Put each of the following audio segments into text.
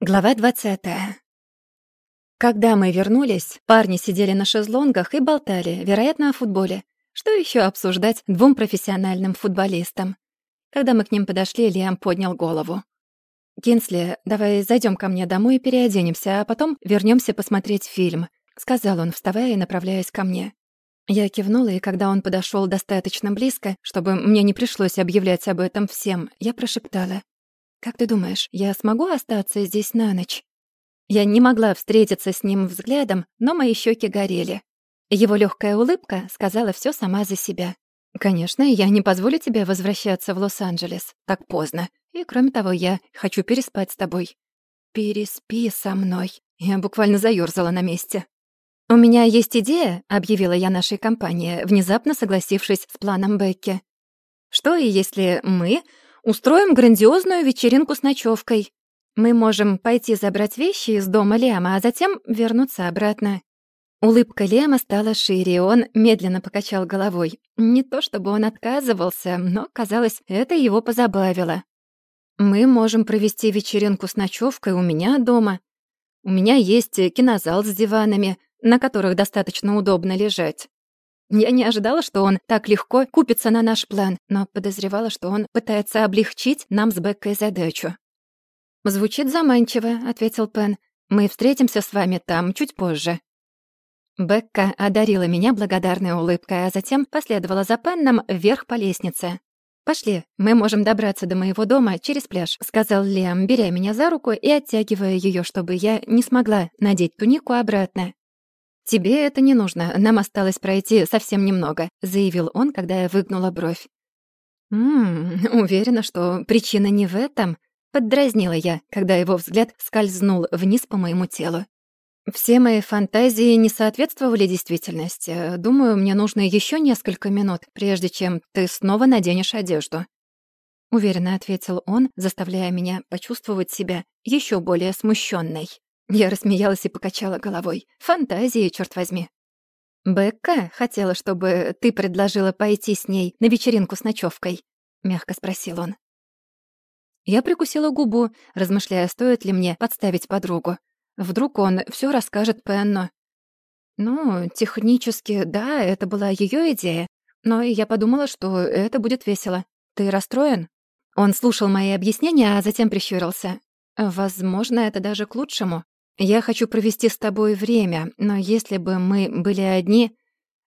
Глава 20. Когда мы вернулись, парни сидели на шезлонгах и болтали, вероятно, о футболе. Что еще обсуждать двум профессиональным футболистам? Когда мы к ним подошли, Лиам поднял голову. «Кинсли, давай зайдем ко мне домой и переоденемся, а потом вернемся посмотреть фильм», — сказал он, вставая и направляясь ко мне. Я кивнула, и когда он подошел достаточно близко, чтобы мне не пришлось объявлять об этом всем, я прошептала. «Как ты думаешь, я смогу остаться здесь на ночь?» Я не могла встретиться с ним взглядом, но мои щеки горели. Его легкая улыбка сказала все сама за себя. «Конечно, я не позволю тебе возвращаться в Лос-Анджелес так поздно. И, кроме того, я хочу переспать с тобой». «Переспи со мной». Я буквально заёрзала на месте. «У меня есть идея», — объявила я нашей компании, внезапно согласившись с планом Бекки. «Что, если мы Устроим грандиозную вечеринку с ночевкой. Мы можем пойти забрать вещи из дома Лема, а затем вернуться обратно». Улыбка Лема стала шире, и он медленно покачал головой. Не то чтобы он отказывался, но, казалось, это его позабавило. «Мы можем провести вечеринку с ночевкой у меня дома. У меня есть кинозал с диванами, на которых достаточно удобно лежать. Я не ожидала, что он так легко купится на наш план, но подозревала, что он пытается облегчить нам с Беккой задачу. «Звучит заманчиво», — ответил Пен. «Мы встретимся с вами там чуть позже». Бекка одарила меня благодарной улыбкой, а затем последовала за Пенном вверх по лестнице. «Пошли, мы можем добраться до моего дома через пляж», — сказал Лиам, беря меня за руку и оттягивая ее, чтобы я не смогла надеть тунику обратно. «Тебе это не нужно, нам осталось пройти совсем немного», — заявил он, когда я выгнула бровь. «Ммм, уверена, что причина не в этом», — поддразнила я, когда его взгляд скользнул вниз по моему телу. «Все мои фантазии не соответствовали действительности. Думаю, мне нужно еще несколько минут, прежде чем ты снова наденешь одежду». Уверенно ответил он, заставляя меня почувствовать себя еще более смущенной. Я рассмеялась и покачала головой. Фантазии, черт возьми. «Бекка хотела, чтобы ты предложила пойти с ней на вечеринку с ночевкой, мягко спросил он. Я прикусила губу, размышляя, стоит ли мне подставить подругу. Вдруг он все расскажет Пенну. Ну, технически, да, это была ее идея, но я подумала, что это будет весело. Ты расстроен? Он слушал мои объяснения, а затем прищурился. Возможно, это даже к лучшему. Я хочу провести с тобой время, но если бы мы были одни,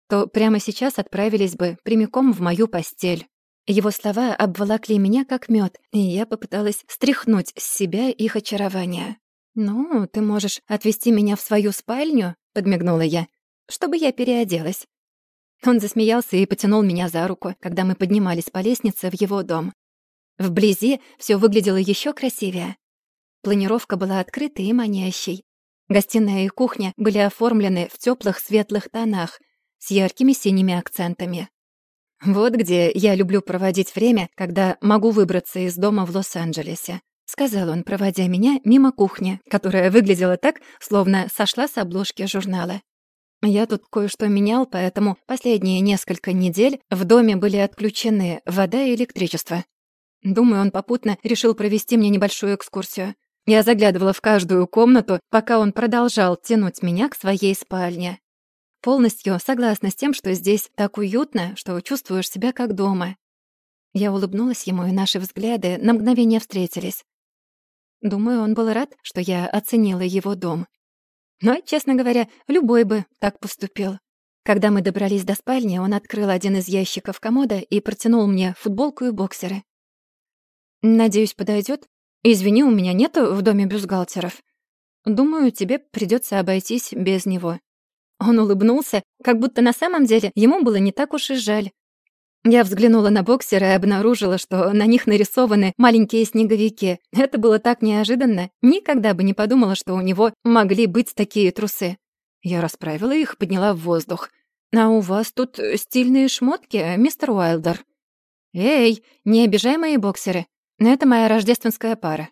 то прямо сейчас отправились бы прямиком в мою постель». Его слова обволокли меня как мед, и я попыталась стряхнуть с себя их очарование. «Ну, ты можешь отвезти меня в свою спальню?» — подмигнула я, «чтобы я переоделась». Он засмеялся и потянул меня за руку, когда мы поднимались по лестнице в его дом. Вблизи все выглядело еще красивее. Планировка была открытой и манящей. Гостиная и кухня были оформлены в теплых светлых тонах с яркими синими акцентами. «Вот где я люблю проводить время, когда могу выбраться из дома в Лос-Анджелесе», — сказал он, проводя меня мимо кухни, которая выглядела так, словно сошла с обложки журнала. Я тут кое-что менял, поэтому последние несколько недель в доме были отключены вода и электричество. Думаю, он попутно решил провести мне небольшую экскурсию. Я заглядывала в каждую комнату, пока он продолжал тянуть меня к своей спальне. Полностью согласна с тем, что здесь так уютно, что чувствуешь себя как дома. Я улыбнулась ему, и наши взгляды на мгновение встретились. Думаю, он был рад, что я оценила его дом. Но, честно говоря, любой бы так поступил. Когда мы добрались до спальни, он открыл один из ящиков комода и протянул мне футболку и боксеры. «Надеюсь, подойдет? «Извини, у меня нет в доме бюстгальтеров. Думаю, тебе придется обойтись без него». Он улыбнулся, как будто на самом деле ему было не так уж и жаль. Я взглянула на боксеры и обнаружила, что на них нарисованы маленькие снеговики. Это было так неожиданно. Никогда бы не подумала, что у него могли быть такие трусы. Я расправила их подняла в воздух. «А у вас тут стильные шмотки, мистер Уайлдер?» «Эй, не обижай мои боксеры. Это моя рождественская пара».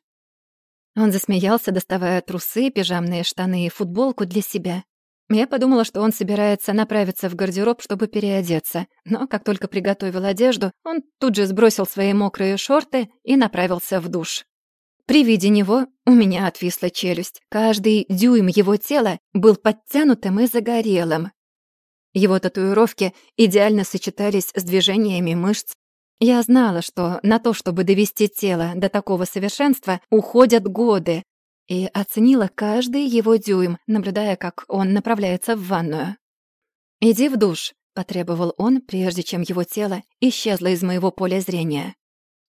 Он засмеялся, доставая трусы, пижамные штаны и футболку для себя. Я подумала, что он собирается направиться в гардероб, чтобы переодеться, но как только приготовил одежду, он тут же сбросил свои мокрые шорты и направился в душ. При виде него у меня отвисла челюсть. Каждый дюйм его тела был подтянутым и загорелым. Его татуировки идеально сочетались с движениями мышц. Я знала, что на то, чтобы довести тело до такого совершенства, уходят годы, и оценила каждый его дюйм, наблюдая, как он направляется в ванную. «Иди в душ», — потребовал он, прежде чем его тело исчезло из моего поля зрения.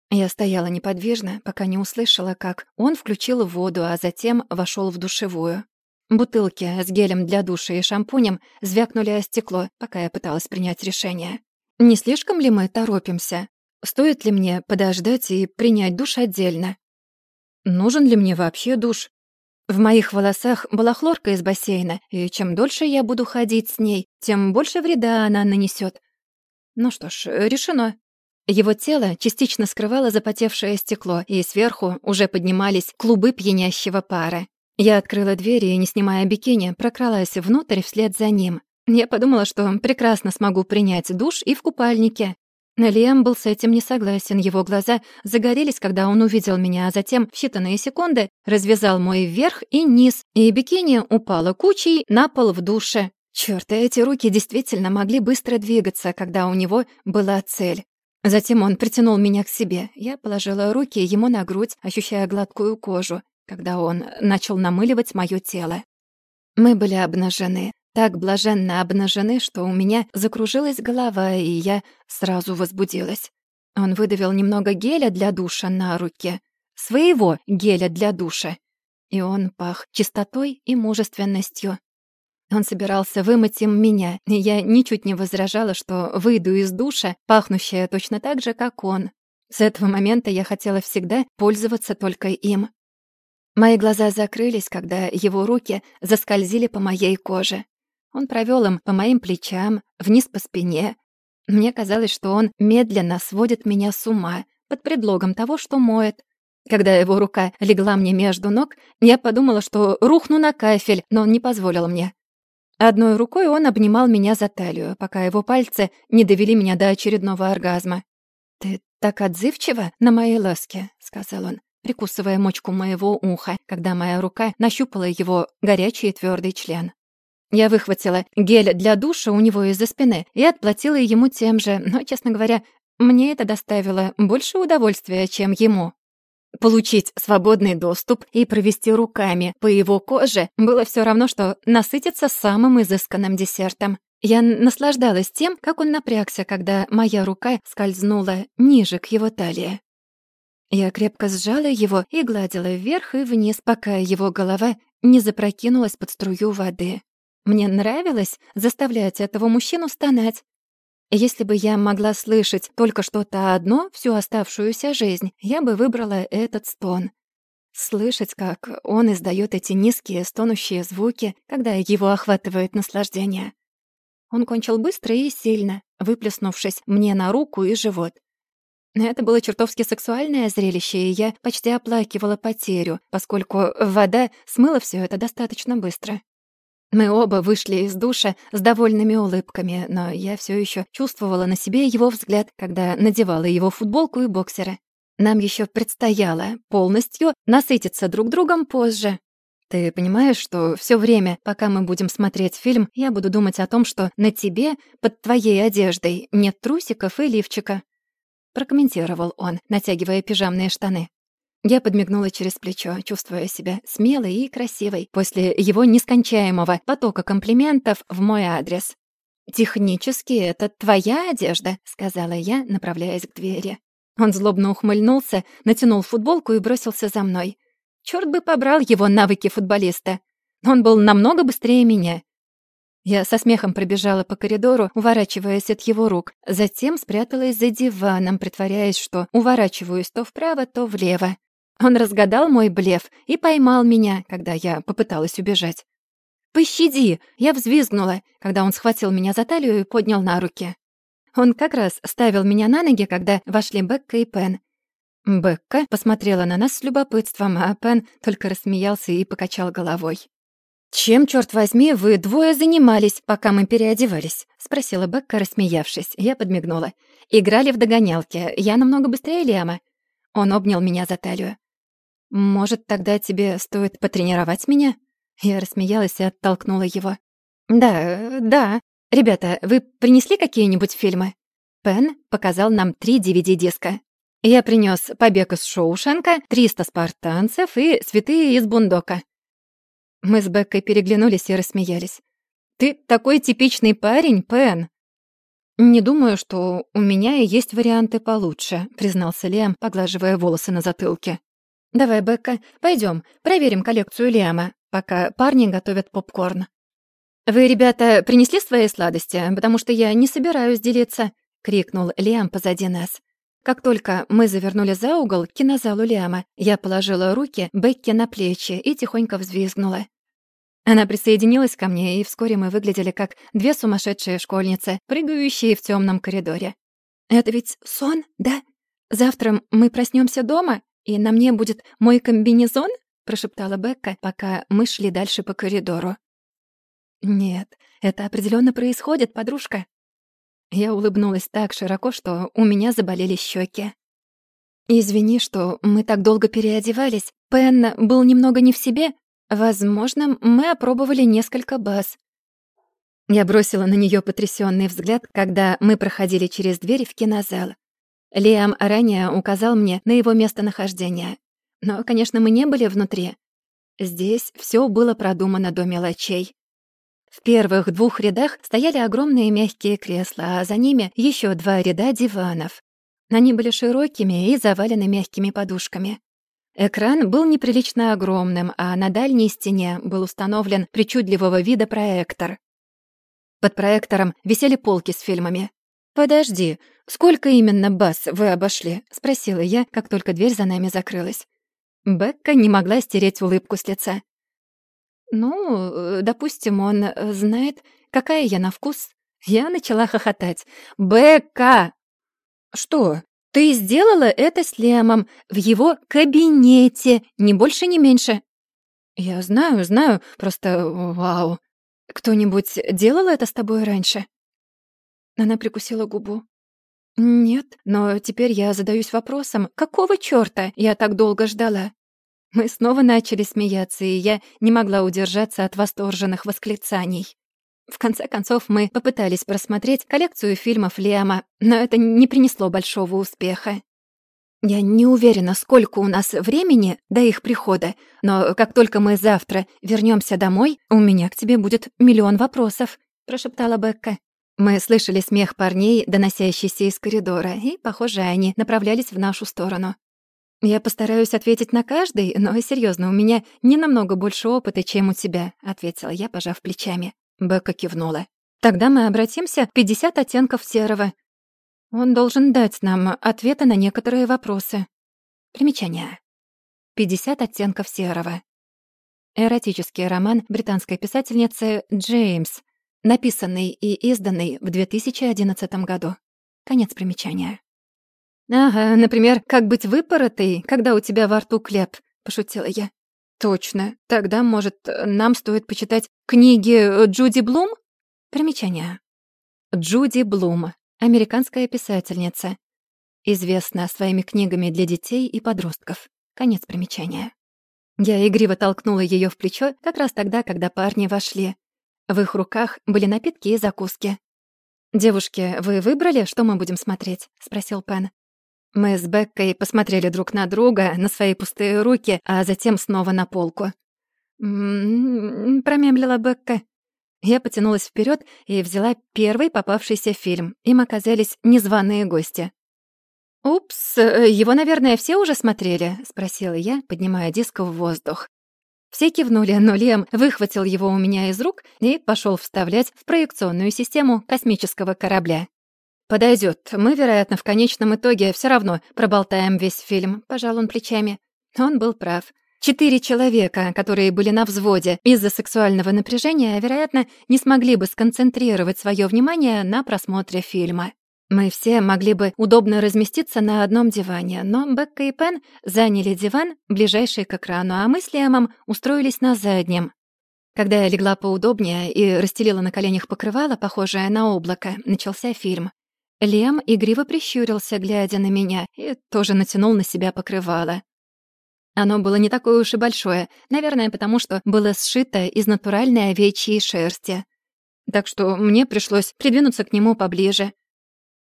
Я стояла неподвижно, пока не услышала, как он включил воду, а затем вошел в душевую. Бутылки с гелем для душа и шампунем звякнули о стекло, пока я пыталась принять решение. Не слишком ли мы торопимся? Стоит ли мне подождать и принять душ отдельно? Нужен ли мне вообще душ? В моих волосах была хлорка из бассейна, и чем дольше я буду ходить с ней, тем больше вреда она нанесет. Ну что ж, решено. Его тело частично скрывало запотевшее стекло, и сверху уже поднимались клубы пьянящего пара. Я открыла дверь и, не снимая бикини, прокралась внутрь вслед за ним. Я подумала, что прекрасно смогу принять душ и в купальнике. Лиам был с этим не согласен, его глаза загорелись, когда он увидел меня, а затем в считанные секунды развязал мой верх и низ, и бикини упала кучей на пол в душе. Чёрт, эти руки действительно могли быстро двигаться, когда у него была цель. Затем он притянул меня к себе. Я положила руки ему на грудь, ощущая гладкую кожу когда он начал намыливать моё тело. Мы были обнажены, так блаженно обнажены, что у меня закружилась голова, и я сразу возбудилась. Он выдавил немного геля для душа на руке, своего геля для душа, и он пах чистотой и мужественностью. Он собирался вымыть им меня, и я ничуть не возражала, что выйду из душа, пахнущая точно так же, как он. С этого момента я хотела всегда пользоваться только им. Мои глаза закрылись, когда его руки заскользили по моей коже. Он провёл им по моим плечам, вниз по спине. Мне казалось, что он медленно сводит меня с ума под предлогом того, что моет. Когда его рука легла мне между ног, я подумала, что рухну на кафель, но он не позволил мне. Одной рукой он обнимал меня за талию, пока его пальцы не довели меня до очередного оргазма. «Ты так отзывчива на мои ласки», — сказал он прикусывая мочку моего уха, когда моя рука нащупала его горячий и твёрдый член. Я выхватила гель для душа у него из-за спины и отплатила ему тем же, но, честно говоря, мне это доставило больше удовольствия, чем ему. Получить свободный доступ и провести руками по его коже было всё равно, что насытиться самым изысканным десертом. Я наслаждалась тем, как он напрягся, когда моя рука скользнула ниже к его талии. Я крепко сжала его и гладила вверх и вниз, пока его голова не запрокинулась под струю воды. Мне нравилось заставлять этого мужчину стонать. Если бы я могла слышать только что-то одно всю оставшуюся жизнь, я бы выбрала этот стон. Слышать, как он издает эти низкие стонущие звуки, когда его охватывает наслаждение. Он кончил быстро и сильно, выплеснувшись мне на руку и живот. Это было чертовски сексуальное зрелище, и я почти оплакивала потерю, поскольку вода смыла все это достаточно быстро. Мы оба вышли из душа с довольными улыбками, но я все еще чувствовала на себе его взгляд, когда надевала его футболку и боксеры. Нам еще предстояло полностью насытиться друг другом позже. Ты понимаешь, что все время, пока мы будем смотреть фильм, я буду думать о том, что на тебе, под твоей одеждой, нет трусиков и лифчика прокомментировал он, натягивая пижамные штаны. Я подмигнула через плечо, чувствуя себя смелой и красивой после его нескончаемого потока комплиментов в мой адрес. «Технически это твоя одежда», — сказала я, направляясь к двери. Он злобно ухмыльнулся, натянул футболку и бросился за мной. Чёрт бы побрал его навыки футболиста. Он был намного быстрее меня. Я со смехом пробежала по коридору, уворачиваясь от его рук, затем спряталась за диваном, притворяясь, что уворачиваюсь то вправо, то влево. Он разгадал мой блеф и поймал меня, когда я попыталась убежать. «Пощади!» — я взвизгнула, когда он схватил меня за талию и поднял на руки. Он как раз ставил меня на ноги, когда вошли Бекка и Пен. Бекка посмотрела на нас с любопытством, а Пен только рассмеялся и покачал головой. «Чем, черт возьми, вы двое занимались, пока мы переодевались?» — спросила Бекка, рассмеявшись. Я подмигнула. «Играли в догонялки. Я намного быстрее Лиама». Он обнял меня за талию. Может, тогда тебе стоит потренировать меня?» Я рассмеялась и оттолкнула его. «Да, да. Ребята, вы принесли какие-нибудь фильмы?» Пен показал нам три DVD-диска. Я принес «Побег из Шоушенка», «300 спартанцев» и «Святые из Бундока». Мы с Беккой переглянулись и рассмеялись. «Ты такой типичный парень, Пен!» «Не думаю, что у меня есть варианты получше», — признался Лиам, поглаживая волосы на затылке. «Давай, Бекка, пойдем, проверим коллекцию Лиама, пока парни готовят попкорн». «Вы, ребята, принесли свои сладости, потому что я не собираюсь делиться», — крикнул Лиам позади нас. Как только мы завернули за угол к кинозалу Лиама, я положила руки Бекке на плечи и тихонько взвизгнула. Она присоединилась ко мне, и вскоре мы выглядели как две сумасшедшие школьницы, прыгающие в темном коридоре. «Это ведь сон, да? Завтра мы проснемся дома, и на мне будет мой комбинезон?» — прошептала Бекка, пока мы шли дальше по коридору. «Нет, это определенно происходит, подружка». Я улыбнулась так широко, что у меня заболели щеки. «Извини, что мы так долго переодевались. Пен был немного не в себе. Возможно, мы опробовали несколько баз». Я бросила на нее потрясенный взгляд, когда мы проходили через дверь в кинозал. Лиам ранее указал мне на его местонахождение. Но, конечно, мы не были внутри. Здесь все было продумано до мелочей. В первых двух рядах стояли огромные мягкие кресла, а за ними еще два ряда диванов. Они были широкими и завалены мягкими подушками. Экран был неприлично огромным, а на дальней стене был установлен причудливого вида проектор. Под проектором висели полки с фильмами. «Подожди, сколько именно баз вы обошли?» — спросила я, как только дверь за нами закрылась. Бекка не могла стереть улыбку с лица. «Ну, э, допустим, он э, знает, какая я на вкус». Я начала хохотать. «Бека!» «Что? Ты сделала это с Лемом в его кабинете, ни больше, ни меньше». «Я знаю, знаю, просто вау. Кто-нибудь делал это с тобой раньше?» Она прикусила губу. «Нет, но теперь я задаюсь вопросом, какого чёрта я так долго ждала?» Мы снова начали смеяться, и я не могла удержаться от восторженных восклицаний. В конце концов, мы попытались просмотреть коллекцию фильмов Лиама, но это не принесло большого успеха. Я не уверена, сколько у нас времени до их прихода, но как только мы завтра вернемся домой, у меня к тебе будет миллион вопросов», — прошептала Бекка. Мы слышали смех парней, доносящийся из коридора, и, похоже, они направлялись в нашу сторону. «Я постараюсь ответить на каждый, но, серьезно, у меня не намного больше опыта, чем у тебя», — ответила я, пожав плечами. Бекка кивнула. «Тогда мы обратимся к 50 оттенков серого. Он должен дать нам ответы на некоторые вопросы». Примечание. «50 оттенков серого». Эротический роман британской писательницы Джеймс, написанный и изданный в 2011 году. Конец примечания. «Ага, например, как быть выпоротой, когда у тебя во рту кляп», — пошутила я. «Точно. Тогда, может, нам стоит почитать книги Джуди Блум?» Примечание. Джуди Блум. Американская писательница. Известна своими книгами для детей и подростков. Конец примечания. Я игриво толкнула ее в плечо как раз тогда, когда парни вошли. В их руках были напитки и закуски. «Девушки, вы выбрали, что мы будем смотреть?» — спросил Пен. Мы с Беккой посмотрели друг на друга, на свои пустые руки, а затем снова на полку. «М-м-м», промямлила Бекка. Я потянулась вперед и взяла первый попавшийся фильм. Им оказались незваные гости. «Упс, его, наверное, все уже смотрели?» — спросила я, поднимая диск в воздух. Все кивнули, но Лем выхватил его у меня из рук и пошел вставлять в проекционную систему космического корабля. Подойдет. Мы, вероятно, в конечном итоге все равно проболтаем весь фильм», — пожал он плечами. Он был прав. Четыре человека, которые были на взводе из-за сексуального напряжения, вероятно, не смогли бы сконцентрировать свое внимание на просмотре фильма. Мы все могли бы удобно разместиться на одном диване, но Бекка и Пен заняли диван, ближайший к экрану, а мы с Лиамом устроились на заднем. Когда я легла поудобнее и расстелила на коленях покрывало, похожее на облако, начался фильм. Лем игриво прищурился, глядя на меня, и тоже натянул на себя покрывало. Оно было не такое уж и большое, наверное, потому что было сшито из натуральной овечьей шерсти. Так что мне пришлось придвинуться к нему поближе.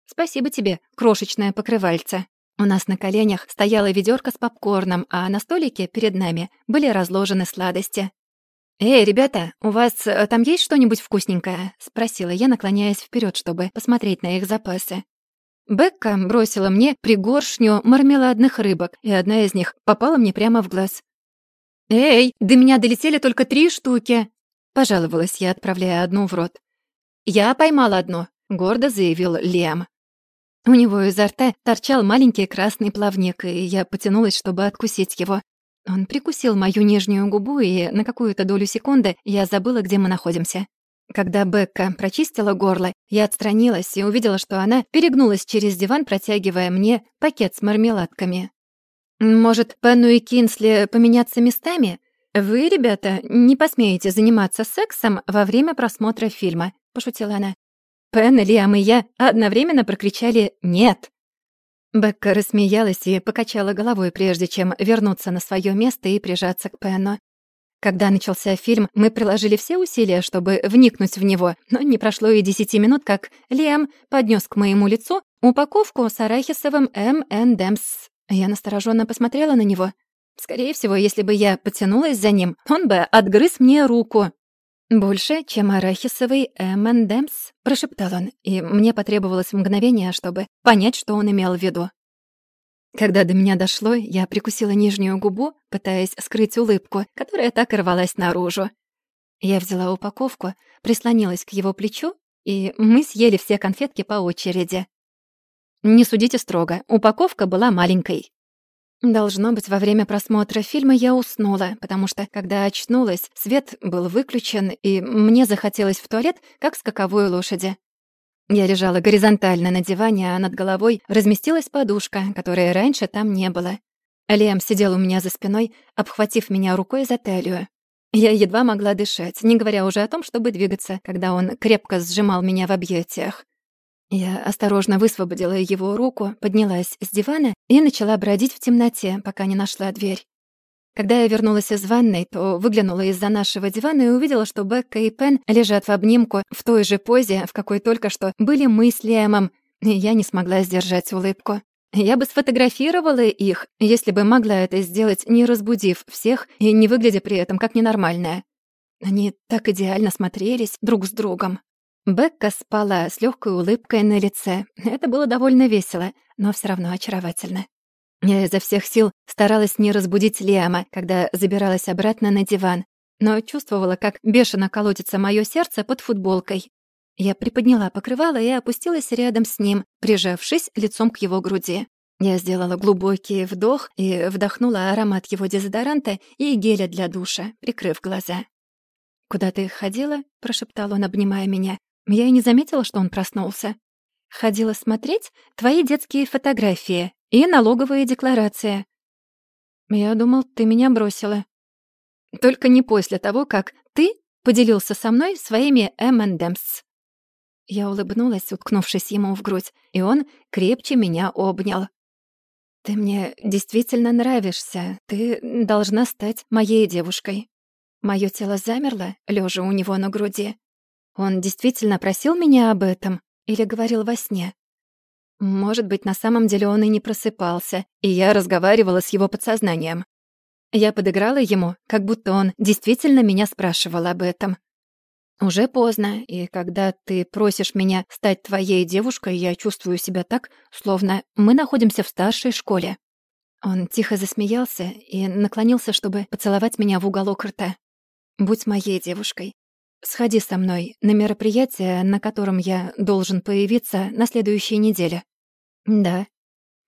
«Спасибо тебе, крошечное покрывальце». У нас на коленях стояла ведерко с попкорном, а на столике перед нами были разложены сладости. «Эй, ребята, у вас э, там есть что-нибудь вкусненькое?» — спросила я, наклоняясь вперед, чтобы посмотреть на их запасы. Бекка бросила мне пригоршню мармеладных рыбок, и одна из них попала мне прямо в глаз. «Эй, до меня долетели только три штуки!» — пожаловалась я, отправляя одну в рот. «Я поймала одну», — гордо заявил Лем. У него изо рта торчал маленький красный плавник, и я потянулась, чтобы откусить его. Он прикусил мою нижнюю губу, и на какую-то долю секунды я забыла, где мы находимся. Когда Бекка прочистила горло, я отстранилась и увидела, что она перегнулась через диван, протягивая мне пакет с мармеладками. «Может, Пенну и Кинсли поменяться местами? Вы, ребята, не посмеете заниматься сексом во время просмотра фильма», — пошутила она. Пен, Лиам и я одновременно прокричали «нет». Бекка рассмеялась и покачала головой, прежде чем вернуться на свое место и прижаться к Пену. Когда начался фильм, мы приложили все усилия, чтобы вникнуть в него, но не прошло и десяти минут, как Лиам поднес к моему лицу упаковку с арахисовым M&M's. Я настороженно посмотрела на него. Скорее всего, если бы я потянулась за ним, он бы отгрыз мне руку. «Больше, чем арахисовый M&M's», — прошептал он, и мне потребовалось мгновение, чтобы понять, что он имел в виду. Когда до меня дошло, я прикусила нижнюю губу, пытаясь скрыть улыбку, которая так и рвалась наружу. Я взяла упаковку, прислонилась к его плечу, и мы съели все конфетки по очереди. Не судите строго, упаковка была маленькой. Должно быть, во время просмотра фильма я уснула, потому что, когда очнулась, свет был выключен, и мне захотелось в туалет, как скаковой лошади. Я лежала горизонтально на диване, а над головой разместилась подушка, которой раньше там не было. Лем сидел у меня за спиной, обхватив меня рукой за талию. Я едва могла дышать, не говоря уже о том, чтобы двигаться, когда он крепко сжимал меня в объятиях. Я осторожно высвободила его руку, поднялась с дивана и начала бродить в темноте, пока не нашла дверь. Когда я вернулась из ванной, то выглянула из-за нашего дивана и увидела, что Бекка и Пен лежат в обнимку в той же позе, в какой только что были мы с Лиэмом, и я не смогла сдержать улыбку. Я бы сфотографировала их, если бы могла это сделать, не разбудив всех и не выглядя при этом как ненормальная. Они так идеально смотрелись друг с другом. Бекка спала с легкой улыбкой на лице. Это было довольно весело, но все равно очаровательно. Я изо всех сил старалась не разбудить Лиама, когда забиралась обратно на диван, но чувствовала, как бешено колотится мое сердце под футболкой. Я приподняла покрывало и опустилась рядом с ним, прижавшись лицом к его груди. Я сделала глубокий вдох и вдохнула аромат его дезодоранта и геля для душа, прикрыв глаза. «Куда ты ходила?» — прошептал он, обнимая меня. Я и не заметила, что он проснулся. Ходила смотреть твои детские фотографии и налоговые декларации. Я думал, ты меня бросила. Только не после того, как ты поделился со мной своими M&M's. Я улыбнулась, уткнувшись ему в грудь, и он крепче меня обнял. «Ты мне действительно нравишься. Ты должна стать моей девушкой». Моё тело замерло, лежа у него на груди. Он действительно просил меня об этом или говорил во сне? Может быть, на самом деле он и не просыпался, и я разговаривала с его подсознанием. Я подыграла ему, как будто он действительно меня спрашивал об этом. Уже поздно, и когда ты просишь меня стать твоей девушкой, я чувствую себя так, словно мы находимся в старшей школе. Он тихо засмеялся и наклонился, чтобы поцеловать меня в уголок рта. «Будь моей девушкой. Сходи со мной на мероприятие, на котором я должен появиться на следующей неделе». «Да».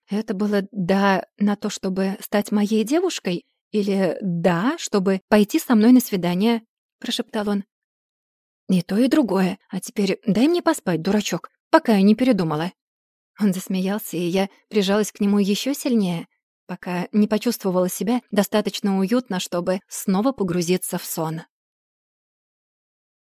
Это было «да» на то, чтобы стать моей девушкой? Или «да», чтобы пойти со мной на свидание?» — прошептал он. «И то, и другое. А теперь дай мне поспать, дурачок, пока я не передумала». Он засмеялся, и я прижалась к нему еще сильнее, пока не почувствовала себя достаточно уютно, чтобы снова погрузиться в сон.